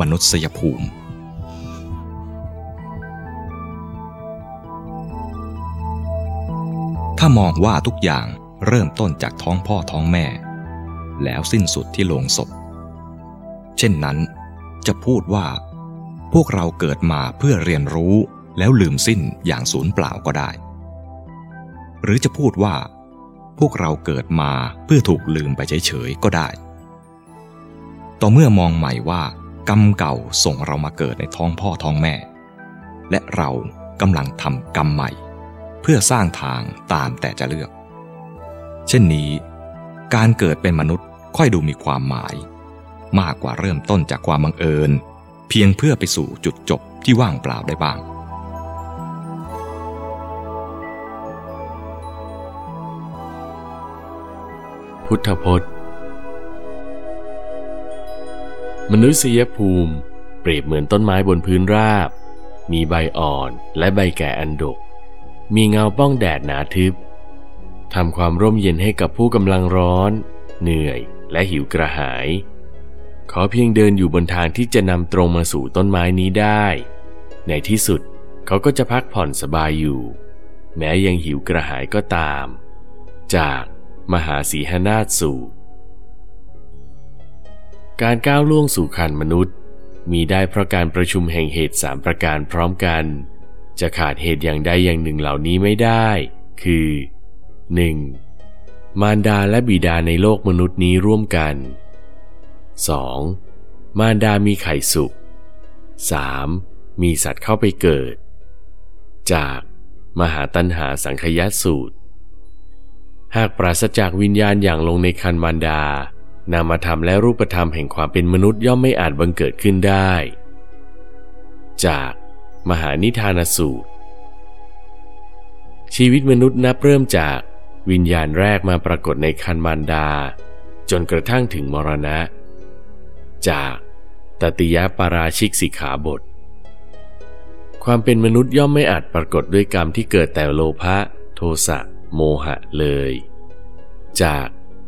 มนุษยภูมิถ้ามองว่าทุกอย่างเริ่มต้นจากท้องพ่อท้องแม่ แล้วสิ้นสุดที่โลงศพ เช่นนั้น จะพูดว่า พวกเราเกิดมาเพื่อเรียนรู้แล้วลืมสิ้นอย่างสูญเปล่าก็ได้ หรือจะพูดว่า พวกเราเกิดมาเพื่อถูกลืมไปเฉยๆก็ได้ ต่อเมื่อมองใหม่ว่า กรรมเก่าส่งเรามาเกิดในท้องพ่อท้องแม่ และเรากำลังทำกรรมใหม่ เพื่อสร้างทางตามแต่จะเลือก เช่นนี้ การเกิดเป็นมนุษย์ค่อยดูมีความหมาย มากกว่าเริ่มต้นจากความบังเอิญ เพียงเพื่อไปสู่จุดจบที่ว่างเปล่าได้บ้างพุทธพจน์ มนุษยภูมิ เปรียบเหมือนต้นไม้บนพื้นราบ มีใบอ่อนและใบแก่อันดก มีเงาป้องแดดหนาทึบทำความร่มเย็นให้กับผู้กำลังร้อน เหนื่อยและหิวกระหาย ขอเพียงเดินอยู่บนทางที่จะนำตรงมาสู่ต้นไม้นี้ได้ ในที่สุดเขาก็จะพักผ่อนสบายอยู่ แม้ยังหิวกระหายก็ตาม จากมหาสีหนาฏสูตร การก้าวล่วงสู่ขันมนุษย์ มีได้เพราะการประชุมแห่งเหตุสามประการพร้อมกัน จะขาดเหตุอย่างใดอย่างหนึ่งเหล่านี้ไม่ได้ คือ 1. มารดาและบิดาในโลกมนุษย์นี้ร่วมกัน 2. มารดามีไข่สุก 3. มีสัตว์เข้าไปเกิด จากมหาตัญหาสังคยสูตร หากปราศจากวิญญาณอย่างลงในคันมารดา นามธรรมและรูปธรรมแห่งความเป็นมนุษย์ย่อมไม่อาจบังเกิดขึ้นได้ จาก มหานิทานสูตร ชีวิตมนุษย์นับเริ่มจากวิญญาณแรกมาปรากฏในคันมารดา จนกระทั่งถึงมรณะ จากตติยปาราชิกสิกขาบท ความเป็นมนุษย์ย่อมไม่อาจปรากฏด้วยกรรมที่เกิดแต่โลภะโทสะโมหะเลย จาก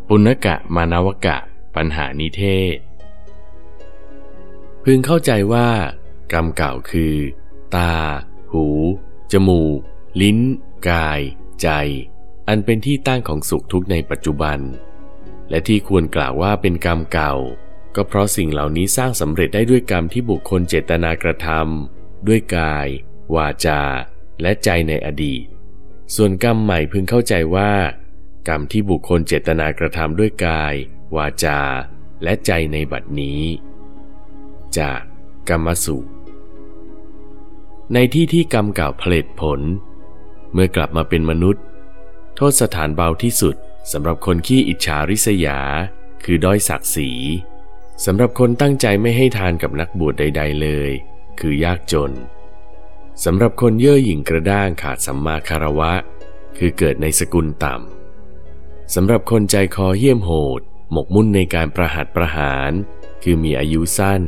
ปุณกะมานวกะ ปัญหานิเทศ พึงเข้าใจว่า กรรมเก่าคือ ตา หู จมูก ลิ้น กาย ใจ อันเป็นที่ตั้งของสุขทุกข์ในปัจจุบัน และที่ควรกล่าวว่าเป็นกรรมเก่า ก็เพราะสิ่งเหล่านี้สร้างสำเร็จได้ด้วยกรรมที่บุคคลเจตนากระทำด้วยกาย วาจา และใจในอดีต ส่วนกรรมใหม่พึงเข้าใจว่า กรรมที่บุคคลเจตนากระทำด้วยกาย วาจาและใจในบัดนี้ จากกรรมสูตรในที่ที่กรรมเก่าผลิตผล เมื่อกลับมาเป็นมนุษย์ โทษสถานเบาที่สุดสำหรับคนขี้อิจฉาริษยา คือด้อยศักดิ์ศรีสำหรับคนตั้งใจไม่ให้ทานกับนักบวชใด ๆ เลย คือยากจนสำหรับคนเย่อหยิ่งกระด้างขาดสัมมาคารวะ คือเกิดในสกุลต่ำสำหรับคนใจคอเหี้ยมโหด หมกมุ่นในการประหัตประหาร คือมีอายุสั้น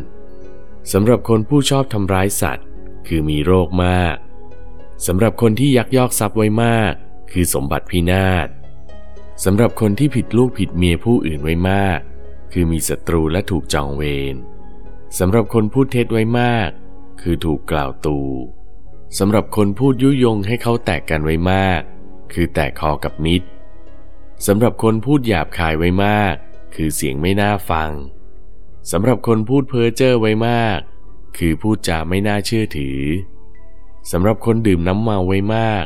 สำหรับคนผู้ชอบทำร้ายสัตว์ คือมีโรคมากสำหรับคนที่ยักยอกทรัพย์ไว้มาก คือสมบัติพินาศสำหรับคนที่ผิดลูกผิดเมียผู้อื่นไว้มาก คือมีศัตรูและถูกจองเวรสำหรับคนพูดเท็จไว้มาก คือถูกกล่าวตูสำหรับคนพูดยุยงให้เขาแตกกันไว้มาก คือแตกคอกับมิตรสำหรับคนพูดหยาบคายไว้มาก คือเสียงไม่น่าฟังสำหรับคนพูดเพ้อเจ้อไว้มาก คือพูดจาไม่น่าเชื่อถือสำหรับคนดื่มน้ำเมาไว้มาก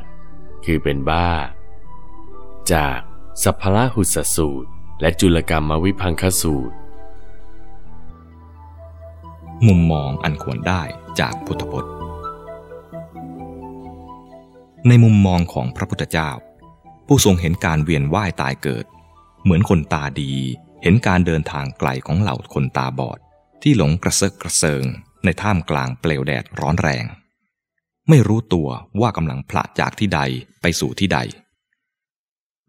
คือเป็นบ้า จากสัพพละหุสสูตร และจุลกรรมวิพังคสูตร มุมมองอันควรได้จากพุทธพจน์ ในมุมมองของพระพุทธเจ้า ผู้ทรงเห็นการเวียนว่ายตายเกิด เหมือนคนตาดี เห็นการเดินทางไกลของเหล่าคนตาบอด ที่หลงกระเซาะกระเซิง ในท่ามกลางเปลวแดดร้อนแรง ไม่รู้ตัวว่ากำลังพละจากที่ใดไปสู่ที่ใด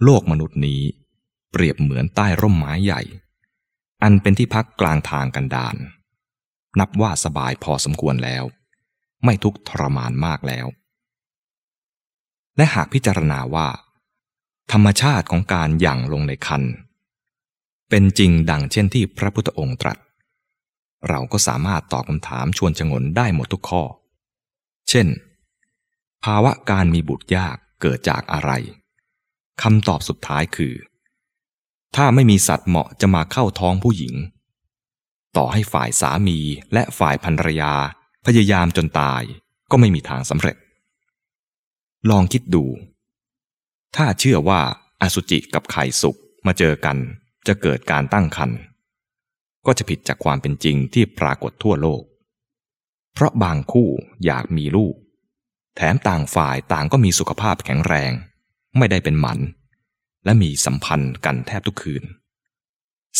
โลกมนุษย์นี้ เปรียบเหมือนใต้ร่มไม้ใหญ่ อันเป็นที่พักกลางทางกันดาน นับว่าสบายพอสมควรแล้ว ไม่ทุกทรมานมากแล้ว และหากพิจารณาว่า ธรรมชาติของการหยั่งลงในคัน เป็นจริงดังเช่นที่พระพุทธองค์ตรัส เราก็สามารถตอบคำถามชวนชงนได้หมดทุกข้อ เช่น ภาวะการมีบุตรยากเกิดจากอะไรคำตอบสุดท้ายคือ ถ้าไม่มีสัตว์เหมาะจะมาเข้าท้องผู้หญิง ต่อให้ฝ่ายสามีและฝ่ายภรรยา พยายามจนตายก็ไม่มีทางสำเร็จ ลองคิดดู ถ้าเชื่อว่าอสุจิกับไข่สุกมาเจอกัน จะเกิดการตั้งครรภ์ก็จะผิดจากความเป็นจริงที่ปรากฏทั่วโลก เพราะบางคู่อยากมีลูก แถมต่างฝ่ายต่างก็มีสุขภาพแข็งแรง ไม่ได้เป็นหมัน และมีสัมพันธ์กันแทบทุกคืน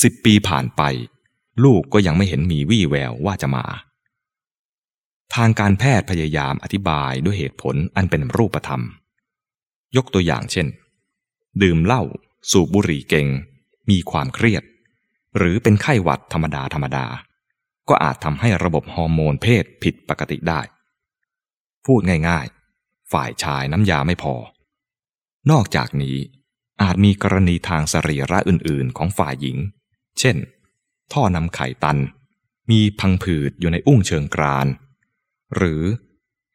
สิบปีผ่านไป ลูกก็ยังไม่เห็นมีวี่แววว่าจะมา ทางการแพทย์พยายามอธิบายด้วยเหตุผลอันเป็นรูปธรรม ยกตัวอย่างเช่น ดื่มเหล้าสูบบุหรี่เก่ง มีความเครียด หรือเป็นไข้หวัดธรรมดาธรรมดา ก็อาจทำให้ระบบฮอร์โมนเพศผิดปกติได้ พูดง่ายๆ ฝ่ายชายน้ำยาไม่พอ นอกจากนี้อาจมีกรณีทางสรีระอื่นๆ ของฝ่ายหญิง เช่น ท่อนำไข่ตัน มีพังผืดอยู่ในอุ้งเชิงกราน หรือ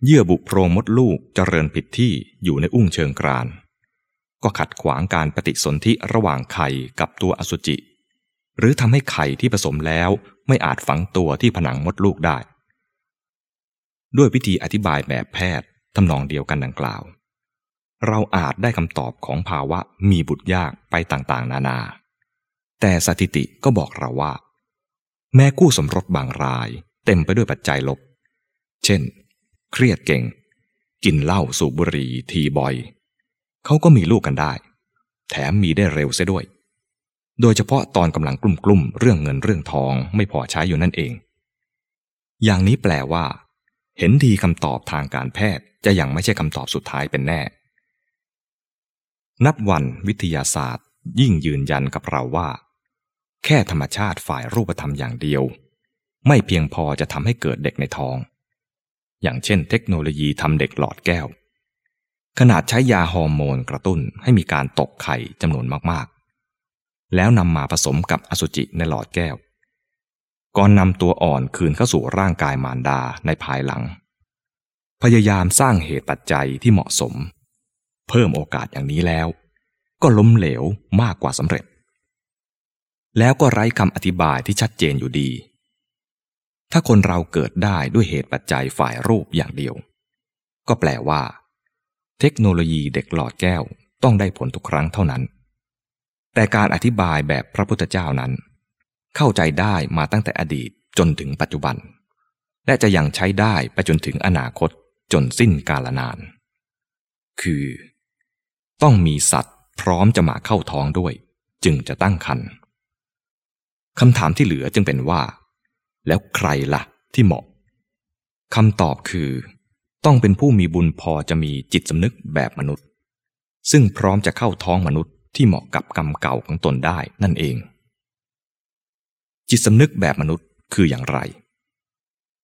เยื่อบุโพรงมดลูกเจริญผิดที่อยู่ในอุ้งเชิงกราน ก็ขัดขวางการปฏิสนธิระหว่างไข่กับตัวอสุจิ หรือทำให้ไข่ที่ผสมแล้วไม่อาจฝังตัวที่ผนังมดลูกได้ ด้วยวิธีอธิบายแบบแพทย์ทำนองเดียวกันดังกล่าว เราอาจได้คำตอบของภาวะมีบุตรยากไปต่างๆ นานา แต่สถิติก็บอกเราว่า แม้คู่สมรสบางรายเต็มไปด้วยปัจจัยลบ เช่น เครียดเก่ง กินเหล้าสูบบุหรี่ทีบ่อย เขาก็มีลูกกันได้ แถมมีได้เร็วเสียด้วย โดยเฉพาะตอนกำลังกลุ่มกลุ่มเรื่องเงินเรื่องทองไม่พอใช้อยู่นั่นเอง อย่างนี้แปลว่า เห็นดีคำตอบทางการแพทย์จะยังไม่ใช่คำตอบสุดท้ายเป็นแน่ นับวันวิทยาศาสตร์ ยิ่งยืนยันกับเราว่า แค่ธรรมชาติฝ่ายรูปธรรมอย่างเดียว ไม่เพียงพอจะทำให้เกิดเด็กในท้อง อย่างเช่น เทคโนโลยีทำเด็กหลอดแก้ว ขนาดใช้ยาฮอร์โมนกระตุ้นให้มีการตกไข่จำนวนมากแล้วนำมาผสมกับอสุจิในหลอดแก้ว ก่อนนำตัวอ่อนคืนเข้าสู่ร่างกายมารดาในภายหลัง พยายามสร้างเหตุปัจจัยที่เหมาะสม เพิ่มโอกาสอย่างนี้แล้ว ก็ล้มเหลวมากกว่าสำเร็จ แล้วก็ไร้คำอธิบายที่ชัดเจนอยู่ดี ถ้าคนเราเกิดได้ด้วยเหตุปัจจัยฝ่ายรูปอย่างเดียว ก็แปลว่า เทคโนโลยีเด็กหลอดแก้วต้องได้ผลทุกครั้งเท่านั้น แต่การอธิบายแบบพระพุทธเจ้านั้น เข้าใจได้มาตั้งแต่อดีตจนถึงปัจจุบัน และจะยังใช้ได้ไปจนถึงอนาคตจนสิ้นกาลนาน คือ ต้องมีสัตว์พร้อมจะมาเข้าท้องด้วย จึงจะตั้งครรภ์คำถามที่เหลือจึงเป็นว่า แล้วใครละ่ะที่เหมาะคำตอบคือ ต้องเป็นผู้มีบุญพอจะมีจิตสำนึกแบบมนุษย์ ซึ่งพร้อมจะเข้าท้องมนุษย์ที่เหมาะกับกรรมเก่าของตนได้นั่นเอง จิตสำนึกแบบมนุษย์คืออย่างไร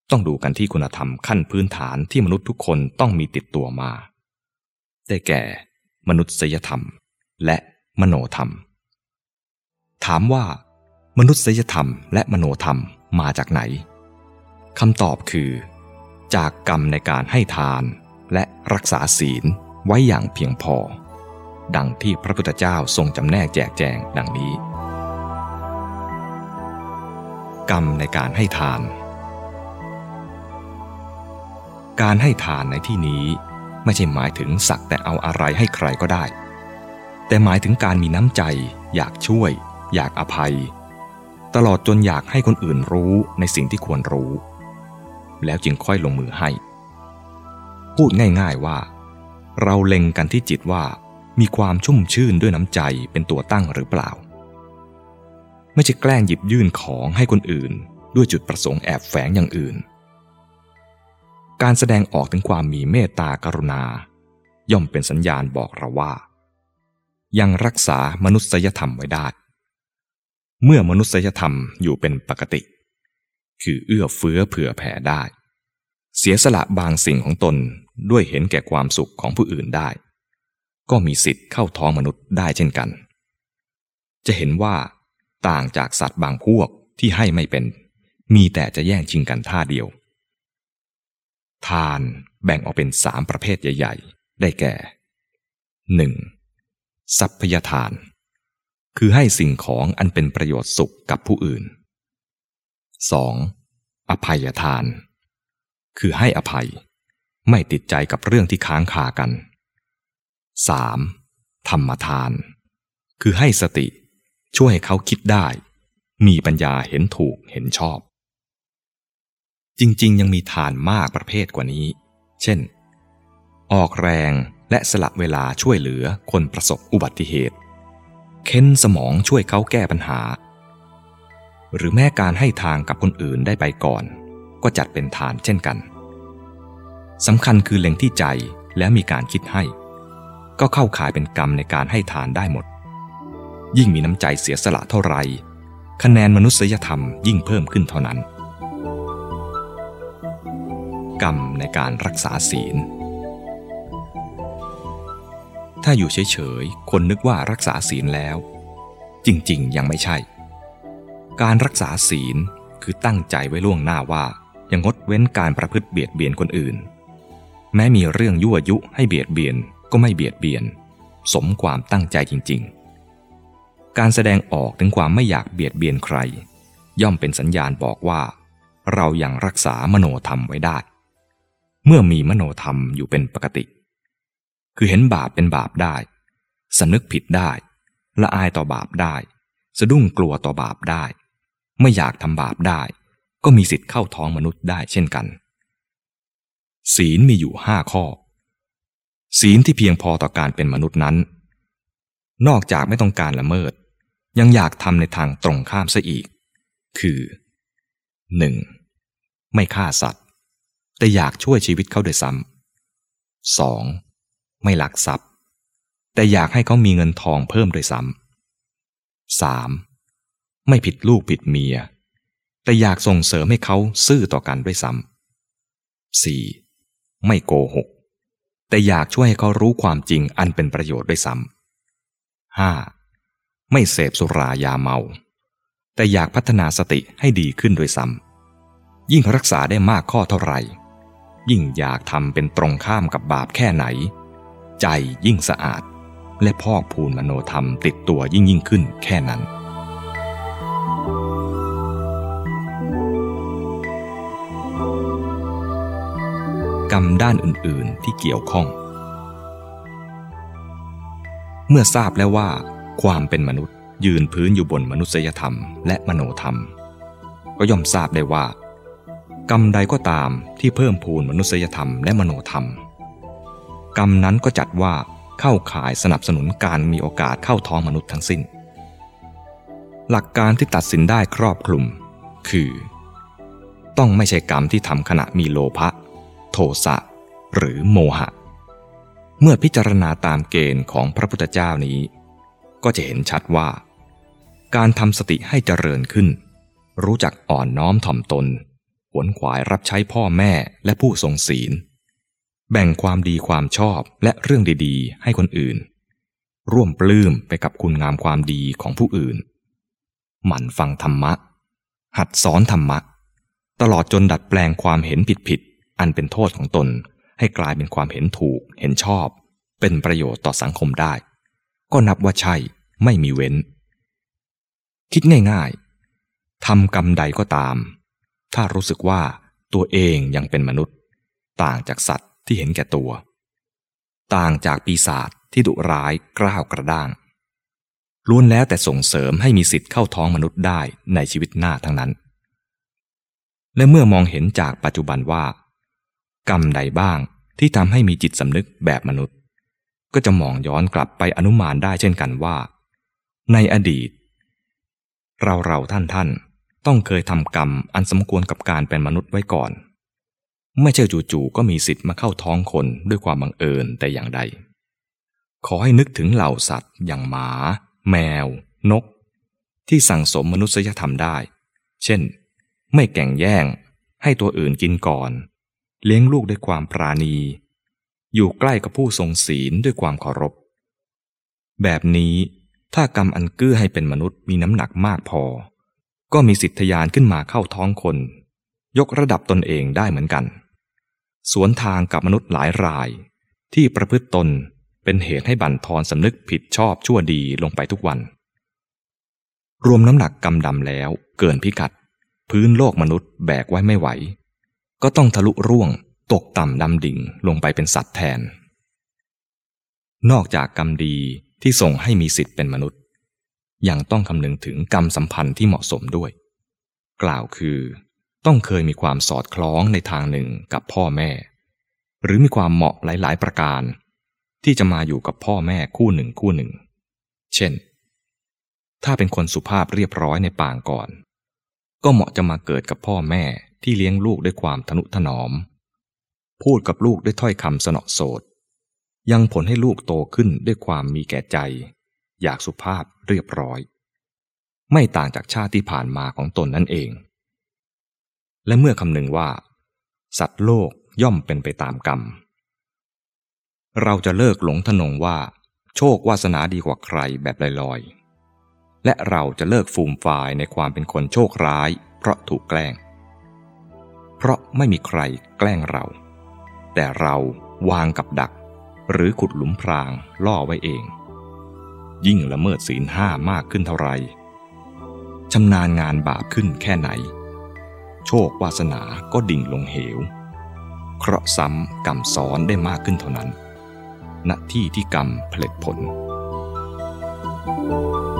ต้องดูกันที่คุณธรรมขั้นพื้นฐานที่มนุษย์ทุกคนต้องมีติดตัวมา ได้แก่ มนุษยธรรม และมโนธรรม ถามว่า มนุษยธรรมและมโนธรรมมาจากไหนคำตอบคือ จากกรรมในการให้ทาน และรักษาศีลไว้อย่างเพียงพอ ดังที่พระพุทธเจ้าทรงจำแนกแจกแจงดังนี้ กรรมในการให้ทาน การให้ทานในที่นี้ไม่ใช่หมายถึงสักแต่เอาอะไรให้ใครก็ได้ แต่หมายถึงการมีน้ำใจ อยากช่วย อยากอภัย ตลอดจนอยากให้คนอื่นรู้ในสิ่งที่ควรรู้ แล้วจึงค่อยลงมือให้ พูดง่ายๆว่า เราเล็งกันที่จิตว่ามีความชุ่มชื่นด้วยน้ำใจเป็นตัวตั้งหรือเปล่า ไม่ใช่แกล้งหยิบยื่นของให้คนอื่น ด้วยจุดประสงค์แอบแฝงอย่างอื่น การแสดงออกถึงความมีเมตตากรุณา ย่อมเป็นสัญญาณบอกเราว่า ยังรักษามนุษยธรรมไว้ได้ เมื่อมนุษยธรรมอยู่เป็นปกติ คือเอื้อเฟื้อเผื่อแผ่ได้ เสียสละบางสิ่งของตนด้วยเห็นแก่ความสุขของผู้อื่นได้ ก็มีสิทธิ์เข้าท้องมนุษย์ได้เช่นกัน จะเห็นว่า ต่างจากสัตว์บางพวกที่ให้ไม่เป็น มีแต่จะแย่งชิงกันท่าเดียว ทานแบ่งออกเป็นสามประเภทใหญ่ ๆ ได้แก่ 1. สัพพยทาน คือให้สิ่งของอันเป็นประโยชน์สุขกับผู้อื่น 2. อภัยทาน คือให้อภัย ไม่ติดใจกับเรื่องที่ค้างคากัน 3. ธรรมทาน คือให้สติ ช่วยให้เขาคิดได้ มีปัญญาเห็นถูกเห็นชอบ จริงๆ ยังมีทานมากประเภทกว่านี้ เช่น ออกแรงและสละเวลาช่วยเหลือคนประสบอุบัติเหตุ เค้นสมองช่วยเขาแก้ปัญหา หรือแม้การให้ทางกับคนอื่นได้ไปก่อน ก็จัดเป็นทานเช่นกันสำคัญคือเล็งที่ใจและมีการคิดให้ ก็เข้าข่ายเป็นกรรมในการให้ทานได้หมด ยิ่งมีน้ำใจเสียสละเท่าไหร่คะแนนมนุษยธรรมยิ่งเพิ่มขึ้นเท่านั้น กรรมในการรักษาศีล ถ้าอยู่เฉยๆ คนนึกว่ารักษาศีลแล้ว จริงๆ ยังไม่ใช่ การรักษาศีลคือตั้งใจไว้ล่วงหน้าว่ายังงดเว้นการประพฤติเบียดเบียนคนอื่น แม้มีเรื่องยั่วยุให้เบียดเบียนก็ไม่เบียดเบียน สมความตั้งใจจริง ๆ การแสดงออกถึงความไม่อยากเบียดเบียนใคร ย่อมเป็นสัญญาณบอกว่า เรายัางรักษามโนธรรมไว้ได้ เมื่อมีมโนธรรมอยู่เป็นปกติ คือเห็นบาปเป็นบาปได้สำนึกผิดได้ ละอายต่อบาปได้ สะดุ้งกลัวต่อบาปได้ ไม่อยากทำบาปได้ ก็มีสิทธิ์เข้าท้องมนุษย์ได้เช่นกัน ศีลมีอยู่ห้าข้อ ศีลที่เพียงพอต่อการเป็นมนุษย์นั้น นอกจากไม่ต้องการละเมิด ยังอยากทำในทางตรงข้ามซะอีก คือ 1. ไม่ฆ่าสัตว์ แต่อยากช่วยชีวิตเขาโดยซ้ำ 2. ไม่ลักทรัพย์ แต่อยากให้เขามีเงินทองเพิ่มโดยซ้ำ 3. ไม่ผิดลูกผิดเมีย แต่อยากส่งเสริมให้เขาซื่อต่อกันด้วยซ้ำ 4. ไม่โกหก แต่อยากช่วยให้เขารู้ความจริงอันเป็นประโยชน์ด้วยซ้ำ 5. ไม่เสพสุรายาเมา แต่อยากพัฒนาสติให้ดีขึ้นด้วยซ้ำยิ่งรักษาได้มากข้อเท่าไหร่ ยิ่งอยากทำเป็นตรงข้ามกับบาปแค่ไหน ใจยิ่งสะอาด และพอกพูนมโนธรรมติดตัวยิ่งยิ่งขึ้นแค่นั้น กรรมด้านอื่นๆที่เกี่ยวข้อง เมื่อทราบแล้วว่า ความเป็นมนุษย์ยืนพื้นอยู่บนมนุษยธรรมและมโนธรรม ก็ย่อมทราบได้ว่า กรรมใดก็ตามที่เพิ่มพูนมนุษยธรรมและมโนธรรม กรรมนั้นก็จัดว่าเข้าข่ายสนับสนุนการมีโอกาสเข้าท้องมนุษย์ทั้งสิ้น หลักการที่ตัดสินได้ครอบคลุม คือ ต้องไม่ใช่กรรมที่ทำขณะมีโลภะ โทสะหรือโมหะ เมื่อพิจารณาตามเกณฑ์ของพระพุทธเจ้านี้ ก็จะเห็นชัดว่า การทำสติให้เจริญขึ้น รู้จักอ่อนน้อมถ่อมตนขวนขวายรับใช้พ่อแม่และผู้ทรงศีล แบ่งความดีความชอบและเรื่องดีๆ ให้คนอื่น ร่วมปลื้มไปกับคุณงามความดีของผู้อื่น หมั่นฟังธรรมะ หัดสอนธรรมะ ตลอดจนดัดแปลงความเห็นผิดๆ อันเป็นโทษของตน ให้กลายเป็นความเห็นถูก เห็นชอบ เป็นประโยชน์ต่อสังคมได้ ก็นับว่าใช่ไม่มีเว้น คิดง่ายๆทำกรรมใดก็ตาม ถ้ารู้สึกว่าตัวเองยังเป็นมนุษย์ ต่างจากสัตว์ที่เห็นแก่ตัว ต่างจากปีศาจที่ดุร้ายกล้าวกระด้างล้วนแล้วแต่ส่งเสริมให้มีสิทธิ์เข้าท้องมนุษย์ได้ในชีวิตหน้าทั้งนั้น และเมื่อมองเห็นจากปัจจุบันว่า กรรมใดบ้างที่ทำให้มีจิตสำนึกแบบมนุษย์ ก็จะมองย้อนกลับไปอนุมานได้เช่นกันว่า ในอดีต เราเราท่านท่านต้องเคยทำกรรมอันสมควรกับการเป็นมนุษย์ไว้ก่อน ไม่ใช่จู่ๆก็มีสิทธิ์มาเข้าท้องคนด้วยความบังเอิญแต่อย่างใด ขอให้นึกถึงเหล่าสัตว์อย่างหมา แมว นก ที่สั่งสมมนุษยธรรมได้ เช่น ไม่แก่งแย่ง ให้ตัวอื่นกินก่อน เลี้ยงลูกด้วยความปราณี อยู่ใกล้กับผู้ทรงศีลด้วยความเคารพ แบบนี้ถ้ากรรมอันเกื้อให้เป็นมนุษย์มีน้ำหนักมากพอ ก็มีสิทธยานขึ้นมาเข้าท้องคน ยกระดับตนเองได้เหมือนกัน สวนทางกับมนุษย์หลายราย ที่ประพฤติตนเป็นเหตุให้บั่นทอนสำนึกผิดชอบชั่วดีลงไปทุกวัน รวมน้ำหนักกำดำแล้วเกินพิกัด พื้นโลกมนุษย์แบกไว้ไม่ไหว ก็ต้องทะลุร่วง ตกต่ำดำดิ่งลงไปเป็นสัตว์แทน นอกจากกรรมดีที่ส่งให้มีสิทธิ์เป็นมนุษย์ ยังต้องคำนึงถึงกรรมสัมพันธ์ที่เหมาะสมด้วย กล่าวคือ ต้องเคยมีความสอดคล้องในทางหนึ่งกับพ่อแม่ หรือมีความเหมาะหลาย ๆ ประการ ที่จะมาอยู่กับพ่อแม่คู่หนึ่งคู่หนึ่ง เช่น ถ้าเป็นคนสุภาพเรียบร้อยในปางก่อน ก็เหมาะจะมาเกิดกับพ่อแม่ ที่เลี้ยงลูกด้วยความทนุถนอม พูดกับลูกด้วยถ้อยคำสนอโสดยังผลให้ลูกโตขึ้นด้วยความมีแก่ใจ อยากสุภาพเรียบร้อย ไม่ต่างจากชาติที่ผ่านมาของตนนั่นเอง และเมื่อคำนึงว่า สัตว์โลกย่อมเป็นไปตามกรรม เราจะเลิกหลงทนงว่า โชควาสนาดีกว่าใครแบบลอยๆและเราจะเลิกฟูมฟายในความเป็นคนโชคร้าย เพราะถูกแกล้ง เพราะไม่มีใครแกล้งเรา แต่เราวางกับดัก หรือขุดหลุมพรางล่อไว้เอง ยิ่งละเมิดศีลห้ามากขึ้นเท่าไรชำนาญงานบาปขึ้นแค่ไหน โชควาสนาก็ดิ่งลงเหว เคราะห์ซ้ำกรรมซ้อนได้มากขึ้นเท่านั้น ณที่ที่กรรมผลิตผล thank you